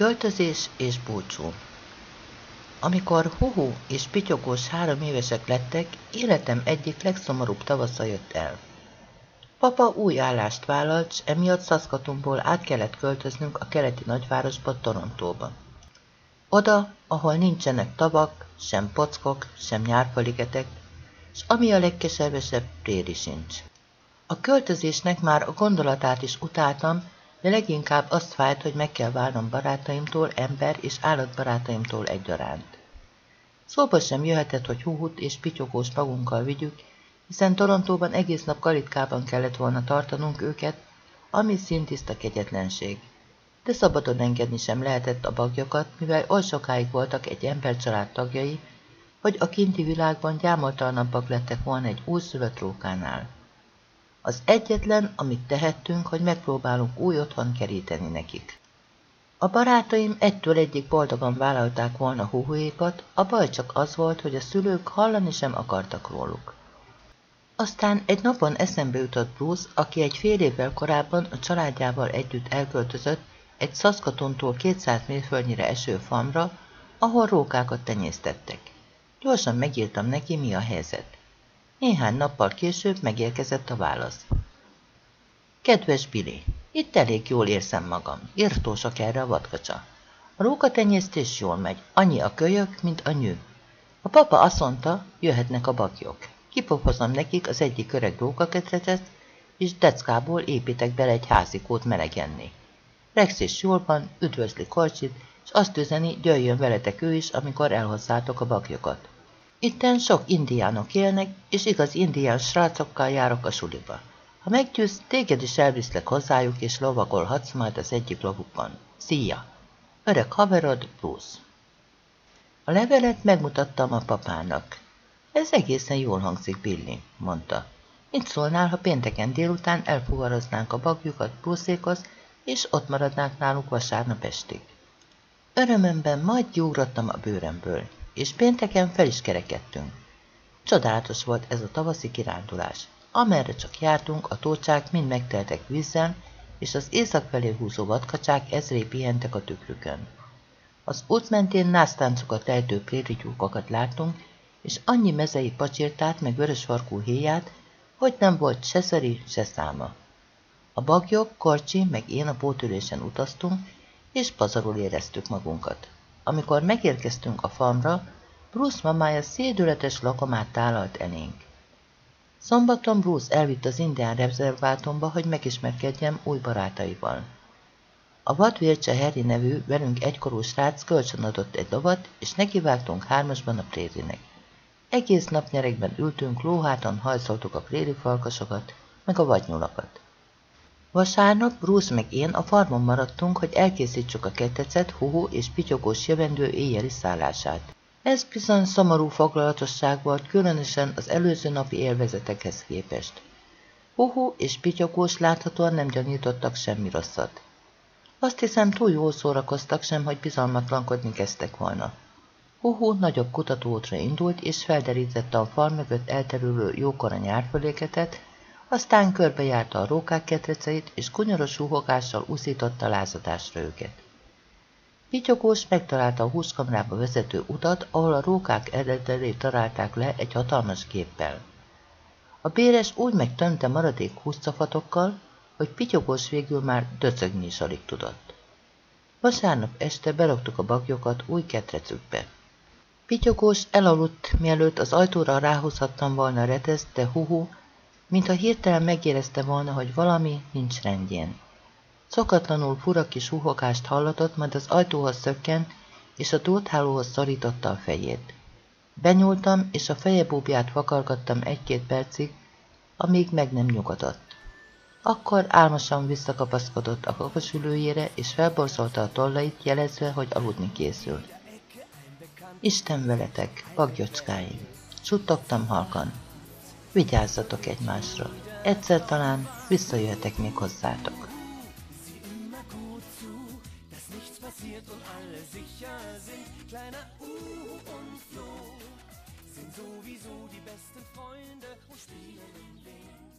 Költözés és búcsú Amikor Huhu és Pityogós három évesek lettek, életem egyik legszomorúbb tavasza jött el. Papa új állást vállalt, s emiatt Szaszkatumból át kellett költöznünk a keleti nagyvárosba, Torontóba. Oda, ahol nincsenek tavak, sem pockok, sem nyárfaligetek, s ami a legkeservesebb, préri sincs. A költözésnek már a gondolatát is utáltam, de leginkább azt fájt, hogy meg kell válnom barátaimtól, ember és állatbarátaimtól egyaránt. Szóba sem jöhetett, hogy húhut és pityogós magunkkal vigyük, hiszen Torontóban egész nap kalitkában kellett volna tartanunk őket, ami szintiszta kegyetlenség. De szabadon engedni sem lehetett a bagjakat, mivel oly sokáig voltak egy embercsalád tagjai, hogy a kinti világban gyámoltalanabbak lettek volna egy újszülött rókánál. Az egyetlen, amit tehettünk, hogy megpróbálunk új otthon keríteni nekik. A barátaim egytől egyik boldogan vállalták volna huhuékat, a baj csak az volt, hogy a szülők hallani sem akartak róluk. Aztán egy napon eszembe jutott Bruce, aki egy fél évvel korábban a családjával együtt elköltözött egy Szaszkatontól 200 mérföldnyire eső famra, ahol rókákat tenyésztettek. Gyorsan megírtam neki, mi a helyzet. Néhány nappal később megérkezett a válasz. Kedves Billy, itt elég jól érzem magam, írtósak erre a vadkacsa. A rókatenyésztés jól megy, annyi a kölyök, mint a nyű. A papa azt mondta, jöhetnek a bagyok. Kipofozom nekik az egyik öreg rókaketretet, és deckából építek bele egy házikót melegenni. Rex is jól van, üdvözli Korcsit, és azt üzeni, jöjjön veletek ő is, amikor elhozzátok a bakjokat. Itten sok indiánok élnek, és igaz indián srácokkal járok a suliba. Ha meggyőz, téged is elviszlek hozzájuk, és lovagolhatsz majd az egyik lovukban. Szia! Öreg haverod, Bruce. A levelet megmutattam a papának. Ez egészen jól hangzik, Billy, mondta. Mit szólnál, ha pénteken délután elfugaraznánk a bagjukat Bruce-ékhoz, és ott maradnánk náluk vasárnap estig. Örömömben majd gyúrottam a bőremből, és pénteken fel is kerekedtünk. Csodálatos volt ez a tavaszi kirándulás. Amerre csak jártunk, a tócsák mind megteltek vízzel, és az észak felé húzó vadkacsák ezré pihentek a tükrükön. Az út mentén násztáncokat ejtő prérityúkokat láttunk, és annyi mezei pacsirtát meg vörösvarkú héját, hogy nem volt se szeri, se száma. A bagyok, Korcsi meg én a pótülésen utaztunk, és pazarul éreztük magunkat. Amikor megérkeztünk a farmra, Bruce mamája szédületes lakomát tálalt elénk. Szombaton Bruce elvitt az indián rezervátumba, hogy megismerkedjem új barátaival. A vadvércse Harry nevű, velünk egykorú srác kölcsön adott egy lovat, és nekivágtunk hármasban a prérinek. Egész nap nyerekben ültünk, lóháton hajszoltuk a préri falkasokat, meg a vadnyulakat. Vasárnap Bruce meg én a farmon maradtunk, hogy elkészítsük a ketecet, huhu és pityogós jövendő éjjeli szállását. Ez bizony szomorú foglalatosság volt, különösen az előző napi élvezetekhez képest. Huhu és pityogós láthatóan nem gyanítottak semmi rosszat. Azt hiszem, túl jól szórakoztak sem, hogy bizalmatlankodni kezdtek volna. Huhu nagyobb kutatóútra indult, és felderítette a fal mögött elterülő jókora nyárföléketet, aztán körbejárta a rókák ketreceit, és kunyoros suhogással uszította lázadásra őket. Pityogós megtalálta a húskamrába vezető utat, ahol a rókák eredetét találták le egy hatalmas géppel. A béres úgy megtömte maradék húszcafatokkal, hogy Pityogós végül már döcögni is alig tudott. Vasárnap este beloktuk a bagyokat új ketrecükbe. Pityogós elaludt, mielőtt az ajtóra ráhozhattam volna reteszt, de huhu, mintha hirtelen megérezte volna, hogy valami nincs rendjén. Szokatlanul fura kis huhogást hallatott, majd az ajtóhoz szökkent, és a dóthálóhoz szorította a fejét. Benyúltam, és a feje búbját vakargattam egy-két percig, amíg meg nem nyugodott. Akkor álmosan visszakapaszkodott a kakasülőjére, és felborzolta a tollait, jelezve, hogy aludni készül. Isten veletek, pagyocskáim! Suttogtam halkan. Vigyázzatok egymásra. Egyszer talán visszajöhetek még hozzátok. sowieso die besten Freunde und spielen im Weg.